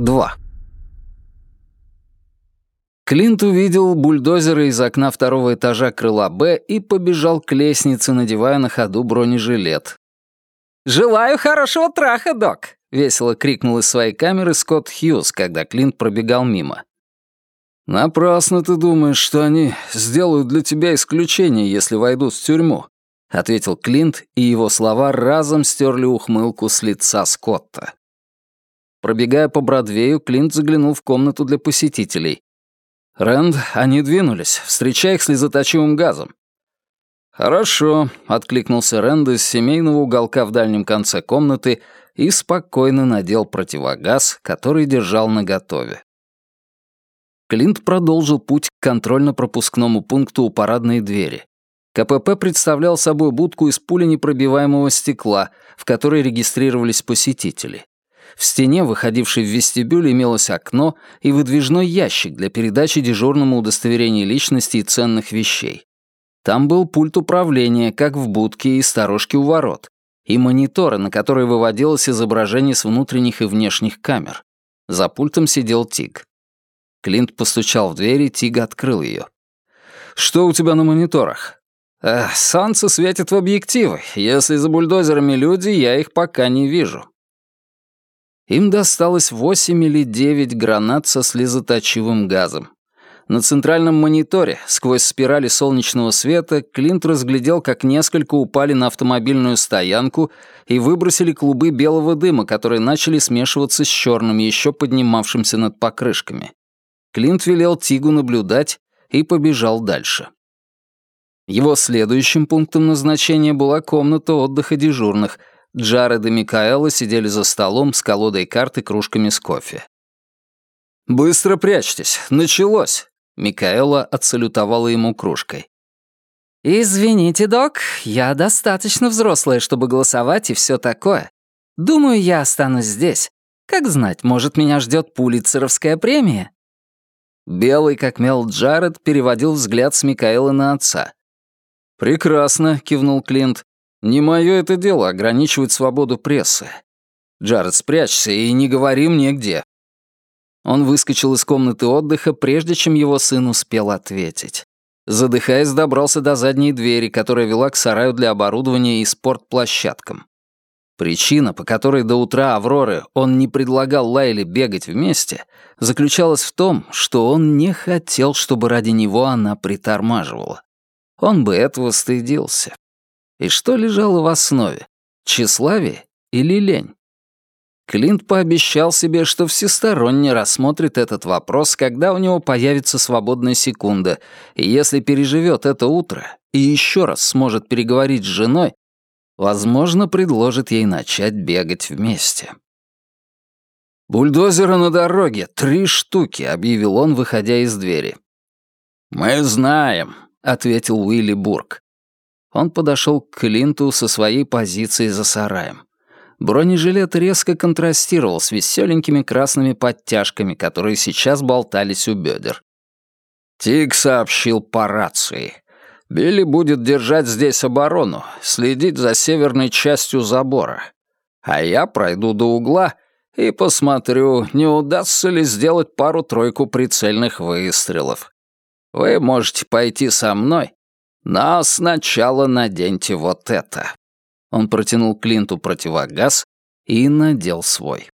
2. Клинт увидел бульдозера из окна второго этажа крыла «Б» и побежал к лестнице, надевая на ходу бронежилет. «Желаю хорошего траха, док!» — весело крикнул из своей камеры Скотт Хьюз, когда Клинт пробегал мимо. «Напрасно ты думаешь, что они сделают для тебя исключение, если войдут в тюрьму», — ответил Клинт, и его слова разом стерли ухмылку с лица Скотта. Пробегая по Бродвею, Клинт заглянул в комнату для посетителей. «Рэнд, они двинулись. Встречай их слезоточивым газом». «Хорошо», — откликнулся Рэнд из семейного уголка в дальнем конце комнаты и спокойно надел противогаз, который держал наготове. Клинт продолжил путь к контрольно-пропускному пункту у парадной двери. КПП представлял собой будку из пуленепробиваемого стекла, в которой регистрировались посетители. В стене, выходившей в вестибюль, имелось окно и выдвижной ящик для передачи дежурному удостоверения личности и ценных вещей. Там был пульт управления, как в будке и сторожке у ворот, и мониторы, на которые выводилось изображение с внутренних и внешних камер. За пультом сидел Тиг. Клинт постучал в дверь, и Тиг открыл ее. «Что у тебя на мониторах?» Эх, «Солнце светит в объективы. Если за бульдозерами люди, я их пока не вижу». Им досталось восемь или девять гранат со слезоточивым газом. На центральном мониторе, сквозь спирали солнечного света, Клинт разглядел, как несколько упали на автомобильную стоянку и выбросили клубы белого дыма, которые начали смешиваться с черным, еще поднимавшимся над покрышками. Клинт велел Тигу наблюдать и побежал дальше. Его следующим пунктом назначения была комната отдыха дежурных — Джаред и Микаэла сидели за столом с колодой карт и кружками с кофе. «Быстро прячьтесь, началось!» Микаэла отсалютовала ему кружкой. «Извините, док, я достаточно взрослая, чтобы голосовать и все такое. Думаю, я останусь здесь. Как знать, может, меня ждет пулицеровская премия?» Белый, как мел Джаред, переводил взгляд с Микаэла на отца. «Прекрасно», — кивнул Клинт. Не мое это дело ограничивать свободу прессы. Джаред, спрячься и не говори мне где. Он выскочил из комнаты отдыха, прежде чем его сын успел ответить. Задыхаясь, добрался до задней двери, которая вела к сараю для оборудования и спортплощадкам. Причина, по которой до утра Авроры он не предлагал Лайле бегать вместе, заключалась в том, что он не хотел, чтобы ради него она притормаживала. Он бы этого стыдился. И что лежало в основе? Тщеславие или лень? Клинт пообещал себе, что всесторонне рассмотрит этот вопрос, когда у него появится свободная секунда, и если переживет это утро и еще раз сможет переговорить с женой, возможно, предложит ей начать бегать вместе. «Бульдозеры на дороге, три штуки», — объявил он, выходя из двери. «Мы знаем», — ответил Уилли Бург. Он подошел к Клинту со своей позиции за сараем. Бронежилет резко контрастировал с веселенькими красными подтяжками, которые сейчас болтались у бедер. Тиг сообщил по рации. Билли будет держать здесь оборону, следить за северной частью забора. А я пройду до угла и посмотрю, не удастся ли сделать пару-тройку прицельных выстрелов. Вы можете пойти со мной но сначала наденьте вот это». Он протянул Клинту противогаз и надел свой.